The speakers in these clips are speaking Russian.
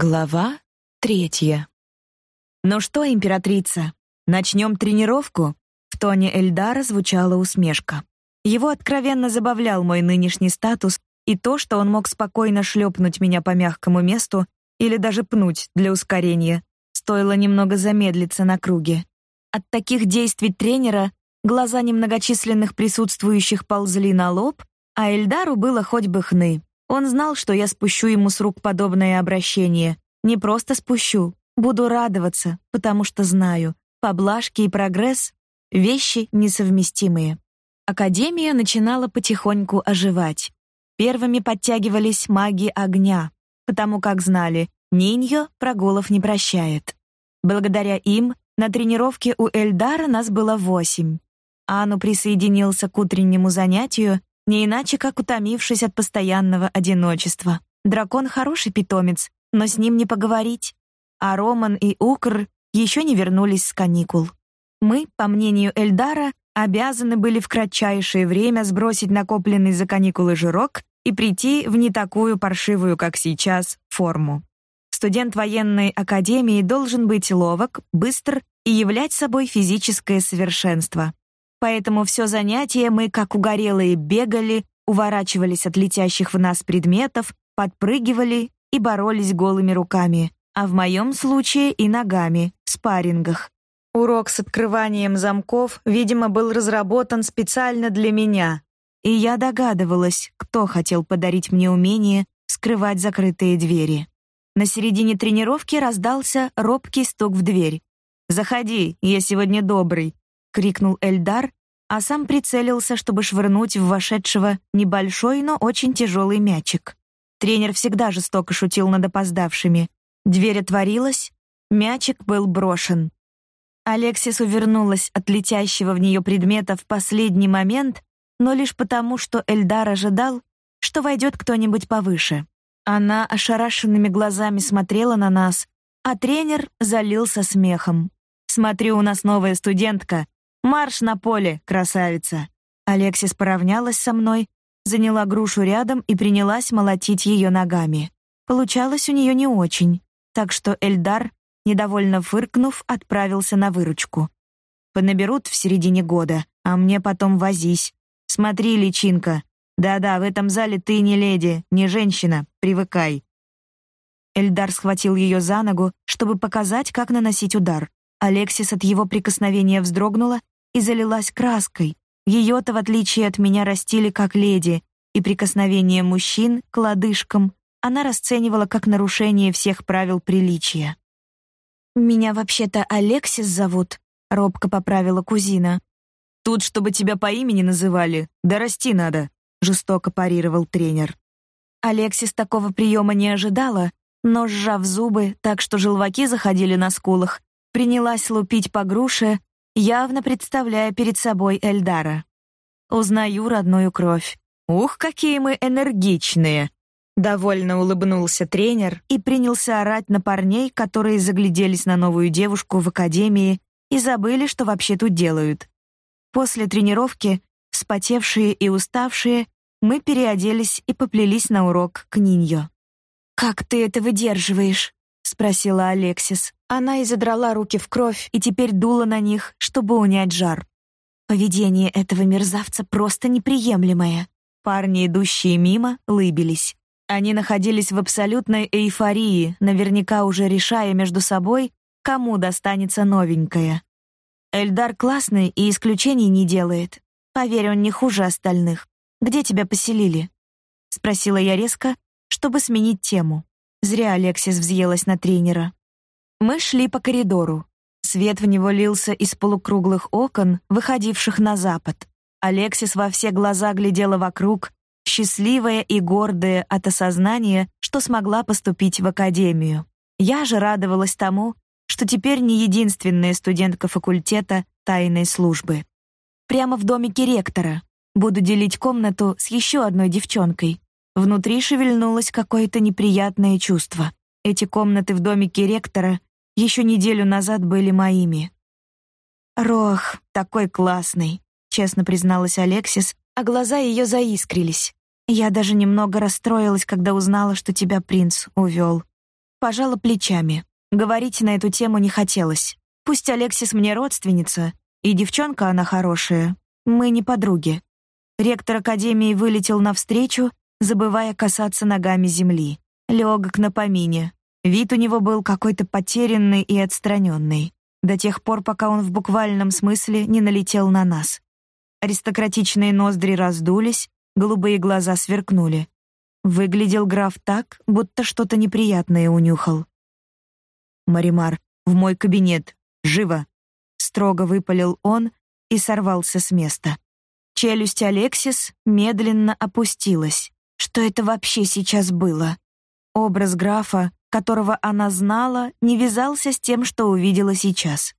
Глава третья. Ну что, императрица, начнем тренировку? В тоне Эльдара звучала усмешка. Его откровенно забавлял мой нынешний статус и то, что он мог спокойно шлепнуть меня по мягкому месту или даже пнуть для ускорения. Стоило немного замедлиться на круге. От таких действий тренера глаза немногочисленных присутствующих ползли на лоб, а Эльдару было хоть бы хны. Он знал, что я спущу ему с рук подобное обращение. Не просто спущу, буду радоваться, потому что знаю, поблажки и прогресс — вещи несовместимые. Академия начинала потихоньку оживать. Первыми подтягивались маги огня, потому как знали, Ниньо прогулов не прощает. Благодаря им на тренировке у Эльдара нас было восемь. Ану присоединился к утреннему занятию не иначе как утомившись от постоянного одиночества. Дракон хороший питомец, но с ним не поговорить. А Роман и Укр еще не вернулись с каникул. Мы, по мнению Эльдара, обязаны были в кратчайшее время сбросить накопленный за каникулы жирок и прийти в не такую паршивую, как сейчас, форму. Студент военной академии должен быть ловок, быстр и являть собой физическое совершенство. Поэтому все занятие мы, как угорелые, бегали, уворачивались от летящих в нас предметов, подпрыгивали и боролись голыми руками, а в моем случае и ногами, в спаррингах. Урок с открыванием замков, видимо, был разработан специально для меня, и я догадывалась, кто хотел подарить мне умение скрывать закрытые двери. На середине тренировки раздался робкий стук в дверь. «Заходи, я сегодня добрый», — крикнул Эльдар, а сам прицелился, чтобы швырнуть в вошедшего небольшой, но очень тяжелый мячик. Тренер всегда жестоко шутил над опоздавшими. Дверь отворилась, мячик был брошен. Алексис увернулась от летящего в нее предмета в последний момент, но лишь потому, что Эльдар ожидал, что войдет кто-нибудь повыше. Она ошарашенными глазами смотрела на нас, а тренер залился смехом. «Смотрю, у нас новая студентка, Марш на поле, красавица. Алексис поравнялась со мной, заняла грушу рядом и принялась молотить ее ногами. Получалось у нее не очень, так что Эльдар, недовольно фыркнув, отправился на выручку. Понаберут в середине года, а мне потом возись. Смотри, личинка. Да-да, в этом зале ты не леди, не женщина, привыкай. Эльдар схватил ее за ногу, чтобы показать, как наносить удар. Алексис от его прикосновения вздрогнула и залилась краской. Ее-то, в отличие от меня, растили как леди, и прикосновение мужчин к лодыжкам она расценивала как нарушение всех правил приличия. «Меня вообще-то Алексис зовут», — робко поправила кузина. «Тут, чтобы тебя по имени называли, да расти надо», — жестоко парировал тренер. Алексис такого приема не ожидала, но, сжав зубы так, что желваки заходили на скулах, принялась лупить по груше, явно представляя перед собой Эльдара. Узнаю родную кровь. Ух, какие мы энергичные. Довольно улыбнулся тренер и принялся орать на парней, которые загляделись на новую девушку в академии и забыли, что вообще тут делают. После тренировки, вспотевшие и уставшие, мы переоделись и поплелись на урок к Ниньо. Как ты это выдерживаешь? Спросила Алексис. Она изодрала руки в кровь и теперь дула на них, чтобы унять жар. Поведение этого мерзавца просто неприемлемое. Парни, идущие мимо, лыбились. Они находились в абсолютной эйфории, наверняка уже решая между собой, кому достанется новенькая. Эльдар классный и исключений не делает. Поверь, он не хуже остальных. Где тебя поселили? спросила я резко, чтобы сменить тему. Зря Алексис взъелась на тренера. Мы шли по коридору. Свет в него лился из полукруглых окон, выходивших на запад. Алексис во все глаза глядела вокруг, счастливая и гордая от осознания, что смогла поступить в академию. Я же радовалась тому, что теперь не единственная студентка факультета тайной службы. Прямо в домике ректора. Буду делить комнату с еще одной девчонкой. Внутри шевельнулось какое-то неприятное чувство. Эти комнаты в домике ректора еще неделю назад были моими. Рох, такой классный, честно призналась Алексис, а глаза ее заискрились. Я даже немного расстроилась, когда узнала, что тебя принц увел. Пожала плечами. Говорить на эту тему не хотелось. Пусть Алексис мне родственница, и девчонка она хорошая. Мы не подруги. Ректор академии вылетел навстречу, забывая касаться ногами земли. Легок на помине. Вид у него был какой-то потерянный и отстраненный, до тех пор, пока он в буквальном смысле не налетел на нас. Аристократичные ноздри раздулись, голубые глаза сверкнули. Выглядел граф так, будто что-то неприятное унюхал. «Маримар, в мой кабинет! Живо!» Строго выпалил он и сорвался с места. Челюсть Алексис медленно опустилась. Что это вообще сейчас было? Образ графа, которого она знала, не вязался с тем, что увидела сейчас.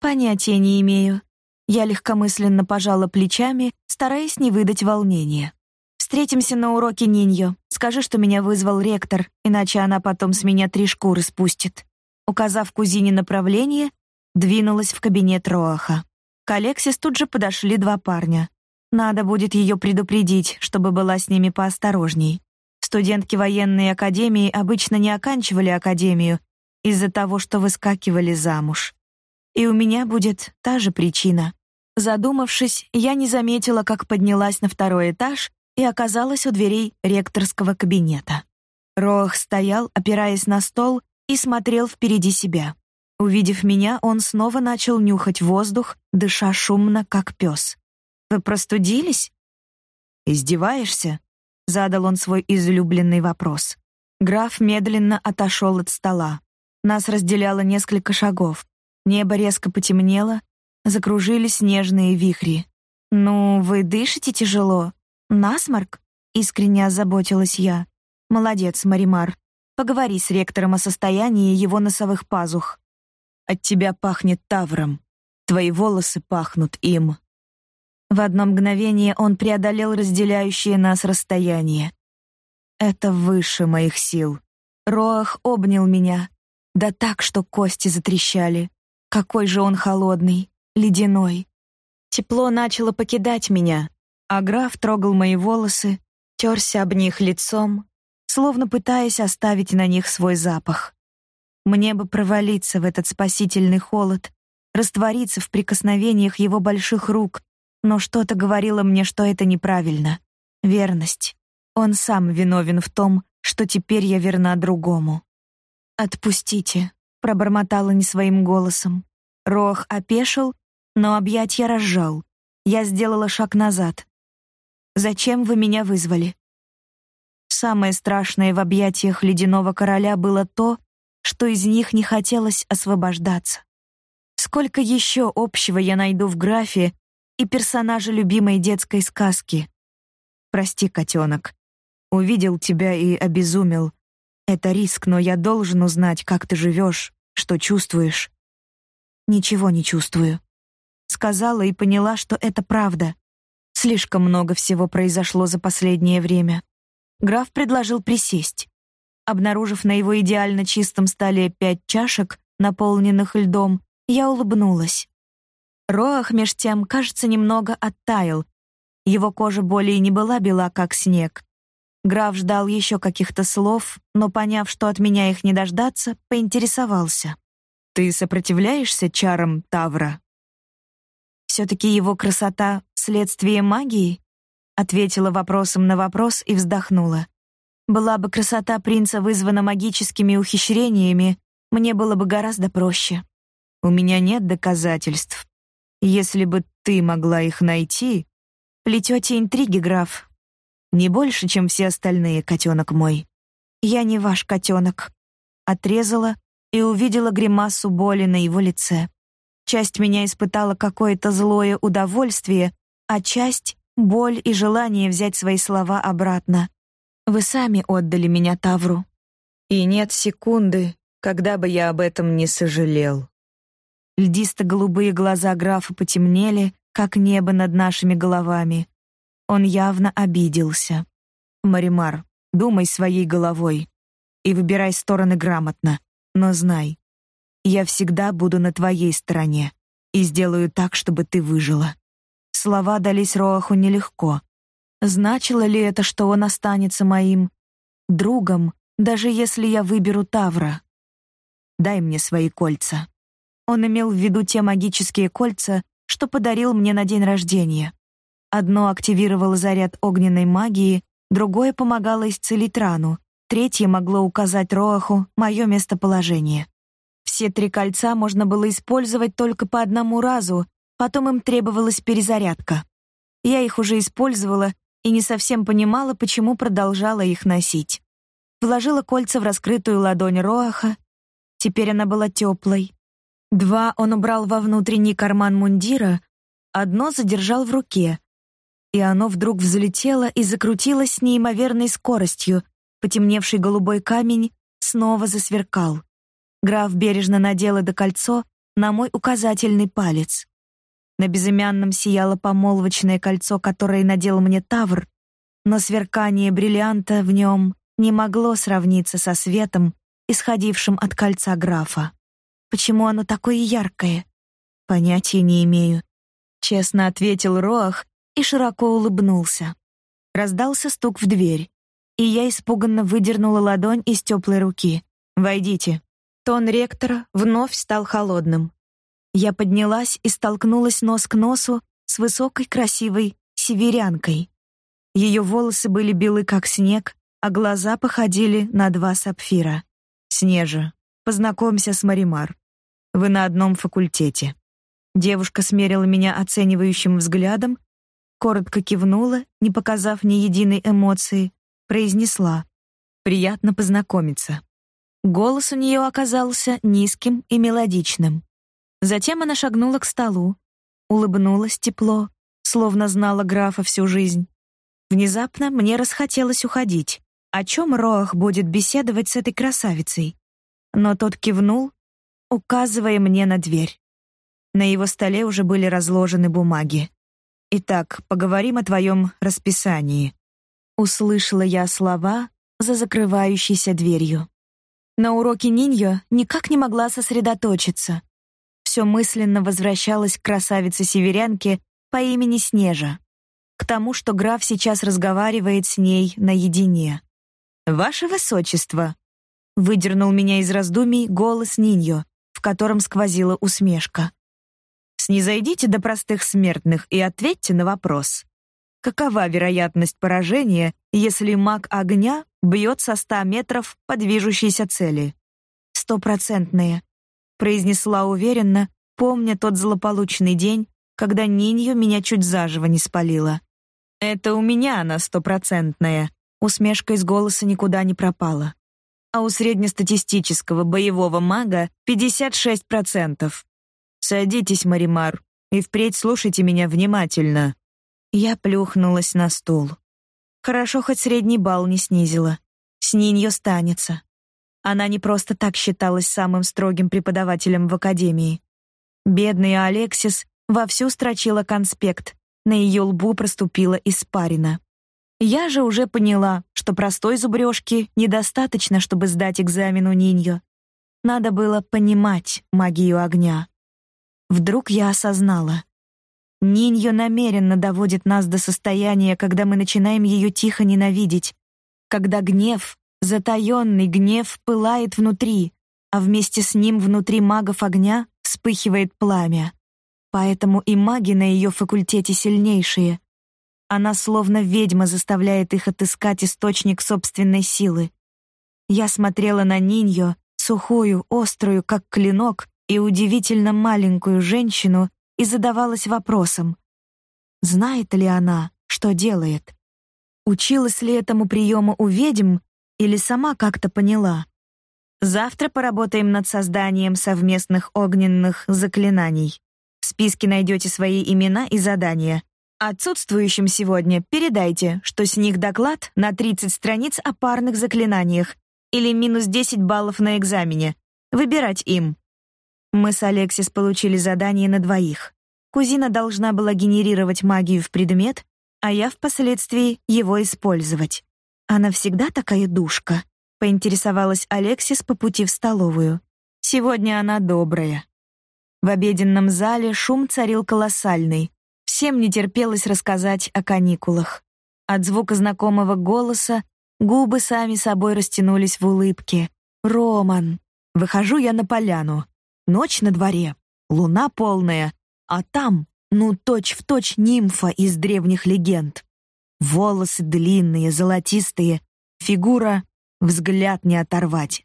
Понятия не имею. Я легкомысленно пожала плечами, стараясь не выдать волнения. Встретимся на уроке Ниньо. Скажи, что меня вызвал ректор, иначе она потом с меня три шкуры спустит. Указав кузине направление, двинулась в кабинет Роаха. К Алексис тут же подошли два парня. Надо будет ее предупредить, чтобы была с ними поосторожней. Студентки военной академии обычно не оканчивали академию из-за того, что выскакивали замуж. И у меня будет та же причина. Задумавшись, я не заметила, как поднялась на второй этаж и оказалась у дверей ректорского кабинета. Рох стоял, опираясь на стол, и смотрел впереди себя. Увидев меня, он снова начал нюхать воздух, дыша шумно, как пес. «Вы простудились?» «Издеваешься?» — задал он свой излюбленный вопрос. Граф медленно отошел от стола. Нас разделяло несколько шагов. Небо резко потемнело, закружились снежные вихри. «Ну, вы дышите тяжело?» Насморк? Искренне озаботилась я. Молодец, Маримар. Поговори с ректором о состоянии его носовых пазух. От тебя пахнет тавром. Твои волосы пахнут им. В одно мгновение он преодолел разделяющее нас расстояние. Это выше моих сил. Роах обнял меня, да так, что кости затрещали. Какой же он холодный, ледяной. Тепло начало покидать меня, а граф трогал мои волосы, терся об них лицом, словно пытаясь оставить на них свой запах. Мне бы провалиться в этот спасительный холод, раствориться в прикосновениях его больших рук, но что-то говорило мне, что это неправильно. Верность. Он сам виновен в том, что теперь я верна другому. Отпустите, пробормотала не своим голосом. Рох опешил, но объятья разжал. Я сделала шаг назад. Зачем вы меня вызвали? Самое страшное в объятиях ледяного короля было то, что из них не хотелось освобождаться. Сколько еще общего я найду в графе и персонаже любимой детской сказки? Прости, котенок. Увидел тебя и обезумел. Это риск, но я должен узнать, как ты живешь, что чувствуешь. Ничего не чувствую. Сказала и поняла, что это правда. Слишком много всего произошло за последнее время. Граф предложил присесть. Обнаружив на его идеально чистом столе пять чашек, наполненных льдом, я улыбнулась. Роах меж тем, кажется, немного оттаял. Его кожа более не была бела, как снег. Граф ждал еще каких-то слов, но, поняв, что от меня их не дождаться, поинтересовался. «Ты сопротивляешься чарам Тавра?» Все-таки его красота — следствие магии? Ответила вопросом на вопрос и вздохнула. Была бы красота принца вызвана магическими ухищрениями, мне было бы гораздо проще. У меня нет доказательств. Если бы ты могла их найти... Плетете интриги, граф. Не больше, чем все остальные, котенок мой. Я не ваш котенок. Отрезала и увидела гримасу боли на его лице. Часть меня испытала какое-то злое удовольствие, а часть — боль и желание взять свои слова обратно. Вы сами отдали меня Тавру. И нет секунды, когда бы я об этом не сожалел. Льдисто-голубые глаза графа потемнели, как небо над нашими головами. Он явно обиделся. Маримар, думай своей головой и выбирай стороны грамотно, но знай, я всегда буду на твоей стороне и сделаю так, чтобы ты выжила. Слова дались Роаху нелегко. Значило ли это, что он останется моим другом, даже если я выберу Тавра. Дай мне свои кольца. Он имел в виду те магические кольца, что подарил мне на день рождения. Одно активировало заряд огненной магии, другое помогало исцелить рану, третье могло указать Роаху мое местоположение. Все три кольца можно было использовать только по одному разу, потом им требовалась перезарядка. Я их уже использовала и не совсем понимала, почему продолжала их носить. Вложила кольца в раскрытую ладонь Роаха. Теперь она была теплой. Два он убрал во внутренний карман мундира, одно задержал в руке. И оно вдруг взлетело и закрутилось с неимоверной скоростью. Потемневший голубой камень снова засверкал. Граф бережно надел это кольцо на мой указательный палец. На безымянном сияло помолвочное кольцо, которое надел мне Тавр, но сверкание бриллианта в нем не могло сравниться со светом, исходившим от кольца графа. Почему оно такое яркое? Понятия не имею, честно ответил Роах и широко улыбнулся. Раздался стук в дверь, и я испуганно выдернула ладонь из теплой руки. Войдите. Тон ректора вновь стал холодным. Я поднялась и столкнулась нос к носу с высокой красивой северянкой. Ее волосы были белы как снег, а глаза походили на два сапфира. Снежа, познакомься с Маримар. Вы на одном факультете. Девушка смерила меня оценивающим взглядом, коротко кивнула, не показав ни единой эмоции, произнесла: "Приятно познакомиться". Голос у нее оказался низким и мелодичным. Затем она шагнула к столу, улыбнулась тепло, словно знала графа всю жизнь. Внезапно мне расхотелось уходить. О чем Роах будет беседовать с этой красавицей? Но тот кивнул, указывая мне на дверь. На его столе уже были разложены бумаги. Итак, поговорим о твоем расписании. Услышала я слова за закрывающейся дверью. На уроке Ниньо никак не могла сосредоточиться. Все мысленно возвращалось к красавице-северянке по имени Снежа, к тому, что граф сейчас разговаривает с ней наедине. «Ваше высочество!» — выдернул меня из раздумий голос Ниньо, котором сквозила усмешка. «Снизойдите до простых смертных и ответьте на вопрос. Какова вероятность поражения, если маг огня бьет со ста метров по движущейся цели. «Стопроцентные», — произнесла уверенно, помня тот злополучный день, когда Нинью меня чуть заживо не спалила. «Это у меня она стопроцентная», — усмешка из голоса никуда не пропала. «А у среднестатистического боевого мага 56%. Садитесь, Маримар, и впредь слушайте меня внимательно». Я плюхнулась на стул. Хорошо, хоть средний балл не снизила. С Ниньо станется. Она не просто так считалась самым строгим преподавателем в академии. Бедная Алексис вовсю строчила конспект, на ее лбу проступила испарина. Я же уже поняла, что простой зубрежки недостаточно, чтобы сдать экзамен у Ниньо. Надо было понимать магию огня. Вдруг я осознала. Ниньо намеренно доводит нас до состояния, когда мы начинаем ее тихо ненавидеть, когда гнев, затаённый гнев пылает внутри, а вместе с ним внутри магов огня вспыхивает пламя. Поэтому и маги на ее факультете сильнейшие. Она словно ведьма заставляет их отыскать источник собственной силы. Я смотрела на Ниньо, сухую, острую, как клинок, и удивительно маленькую женщину, и задавалась вопросом: знает ли она, что делает? Училась ли этому приему у ведьм или сама как-то поняла? Завтра поработаем над созданием совместных огненных заклинаний. В списке найдете свои имена и задания. Отсутствующим сегодня передайте, что с них доклад на 30 страниц о парных заклинаниях или минус 10 баллов на экзамене. Выбирать им. Мы с Алексис получили задание на двоих. Кузина должна была генерировать магию в предмет, а я впоследствии его использовать. Она всегда такая душка, поинтересовалась Алексис по пути в столовую. Сегодня она добрая. В обеденном зале шум царил колоссальный. Всем не терпелось рассказать о каникулах. От звука знакомого голоса Губы сами собой растянулись в улыбке. Роман. Выхожу я на поляну. Ночь на дворе. Луна полная, а там, ну, точь-в-точь нимфа из древних легенд. Волосы длинные, золотистые, фигура взгляд не оторвать.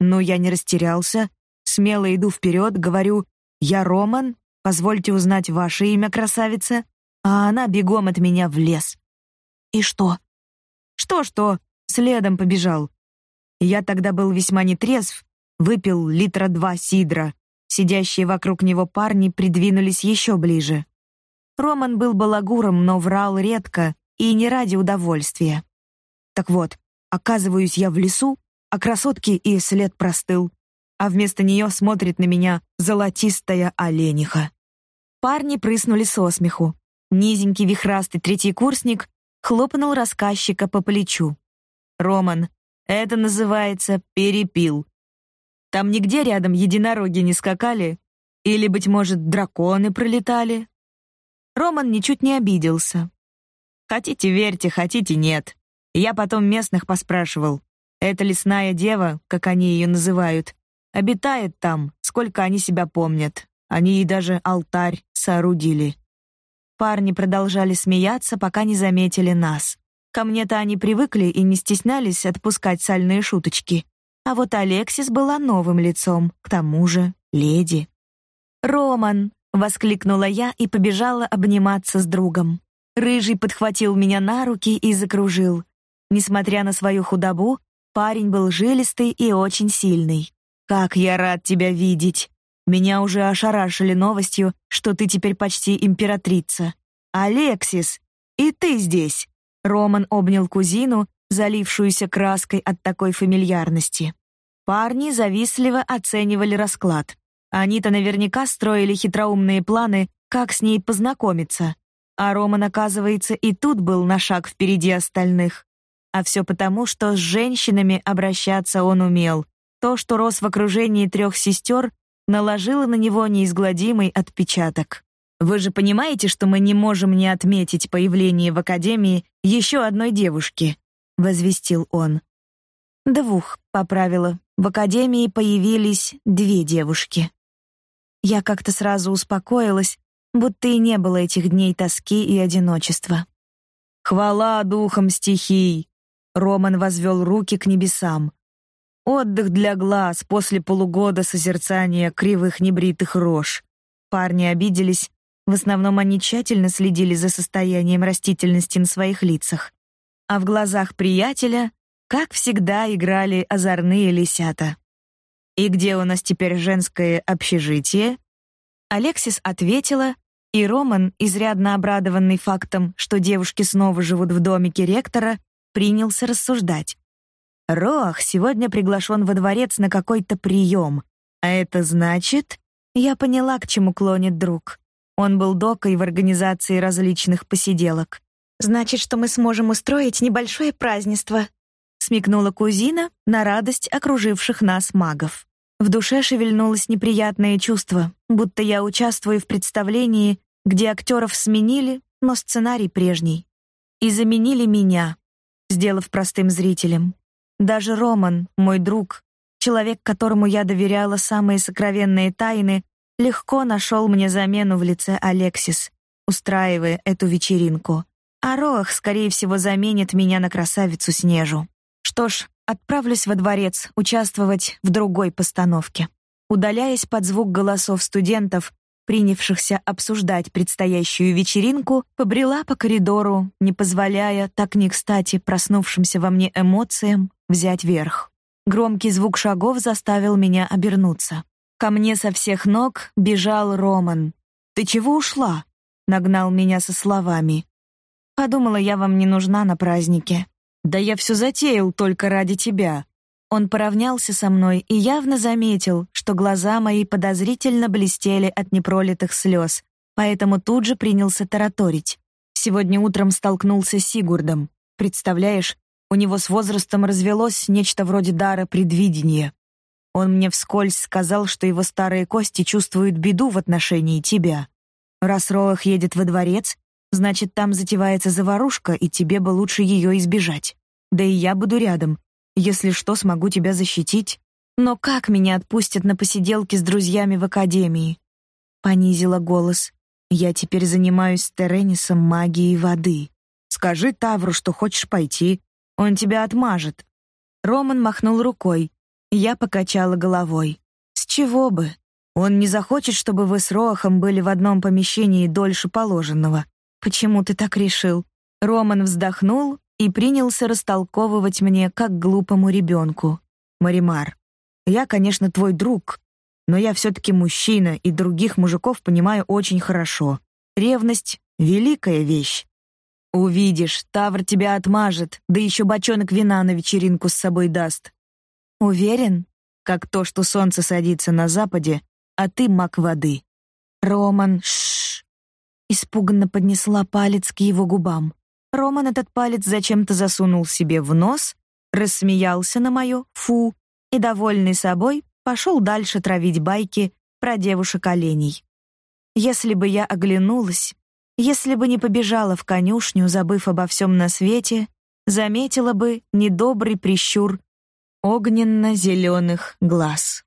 Но я не растерялся, смело иду вперед, говорю: "Я Роман, позвольте узнать ваше имя, красавица". А она бегом от меня в лес. И что? Что-что? Следом побежал. Я тогда был весьма нетрезв, выпил литра два сидра. Сидящие вокруг него парни придвинулись еще ближе. Роман был балагуром, но врал редко и не ради удовольствия. Так вот, оказываюсь я в лесу, а красотки и след простыл, а вместо нее смотрит на меня золотистая олениха. Парни прыснули со смеху. Низенький вихрастый третий курсник хлопнул рассказчика по плечу. Роман, это называется перепил. Там нигде рядом единороги не скакали? Или, быть может, драконы пролетали? Роман ничуть не обиделся. Хотите верьте, хотите нет. Я потом местных поспрашивал. Эта лесная дева, как они ее называют, обитает там, сколько они себя помнят. Они ей даже алтарь соорудили. Парни продолжали смеяться, пока не заметили нас. Ко мне-то они привыкли и не стеснялись отпускать сальные шуточки. А вот Алексис была новым лицом, к тому же леди. «Роман!» — воскликнула я и побежала обниматься с другом. Рыжий подхватил меня на руки и закружил. Несмотря на свою худобу, парень был жилистый и очень сильный. «Как я рад тебя видеть!» Меня уже ошарашили новостью, что ты теперь почти императрица. Алексис, и ты здесь. Роман обнял кузину залившуюся краской от такой фамильярности. Парни завистливо оценивали расклад. Они-то наверняка строили хитроумные планы, как с ней познакомиться. А Роман, оказывается, и тут был на шаг впереди остальных. А все потому, что с женщинами обращаться он умел. То, что рос в окружении трех сестер, наложило на него неизгладимый отпечаток. Вы же понимаете, что мы не можем не отметить появление в академии еще одной девушки, возвестил он. Двух, поправила. В академии появились две девушки. Я как-то сразу успокоилась, будто и не было этих дней тоски и одиночества. Хвала духам стихий. Роман возвел руки к небесам. Отдых для глаз после полугода созерцания кривых небритых рож. Парни обиделись, в основном они тщательно следили за состоянием растительности на своих лицах а в глазах приятеля, как всегда, играли озорные лисята. «И где у нас теперь женское общежитие?» Алексис ответила, и Роман, изрядно обрадованный фактом, что девушки снова живут в домике ректора, принялся рассуждать. Роах сегодня приглашен во дворец на какой-то прием, а это значит... Я поняла, к чему клонит друг. Он был докой в организации различных посиделок. Значит, что мы сможем устроить небольшое празднество, смекнула кузина на радость окруживших нас магов. В душе шевельнулось неприятное чувство, будто я участвую в представлении, где актеров сменили, но сценарий прежний. И заменили меня, сделав простым зрителем. Даже Роман, мой друг, человек, которому я доверяла самые сокровенные тайны, легко нашел мне замену в лице Алексис, устраивая эту вечеринку а Роах, скорее всего, заменит меня на красавицу Снежу. Что ж, отправлюсь во дворец участвовать в другой постановке. Удаляясь под звук голосов студентов, принявшихся обсуждать предстоящую вечеринку, побрела по коридору, не позволяя так не кстати проснувшимся во мне эмоциям взять верх. Громкий звук шагов заставил меня обернуться. Ко мне со всех ног бежал Роман. "Ты чего ушла?" нагнал меня со словами. Подумала, я вам не нужна на празднике. Да я все затеял только ради тебя. Он поравнялся со мной и явно заметил, что глаза мои подозрительно блестели от непролитых слез, поэтому тут же принялся тараторить. Сегодня утром столкнулся с Сигурдом. Представляешь, у него с возрастом развелось нечто вроде дара предвидения. Он мне вскользь сказал, что его старые кости чувствуют беду в отношении тебя. Раз Роах едет во дворец, Значит, там затевается заварушка, и тебе бы лучше ее избежать. Да и я буду рядом. Если что, смогу тебя защитить. Но как меня отпустят на посиделки с друзьями в академии? Понизила голос. Я теперь занимаюсь с Теренисом магией воды. Скажи Тавру, что хочешь пойти, он тебя отмажет. Роман махнул рукой. Я покачала головой. С чего бы? Он не захочет, чтобы вы с Роахом были в одном помещении дольше положенного. Почему ты так решил? Роман вздохнул и принялся растолковывать мне, как глупому ребенку. Маримар, я, конечно, твой друг, но я все таки мужчина и других мужиков понимаю очень хорошо. Ревность великая вещь. Увидишь, Тавр тебя отмажет, да еще бочонок вина на вечеринку с собой даст. Уверен, как то, что солнце садится на западе, а ты маг воды. Роман, шш. Испуганно поднесла палец к его губам. Роман этот палец зачем-то засунул себе в нос, рассмеялся на мое «фу» и, довольный собой, пошел дальше травить байки про девушек-оленей. Если бы я оглянулась, если бы не побежала в конюшню, забыв обо всем на свете, заметила бы недобрый прищур огненно зеленых глаз.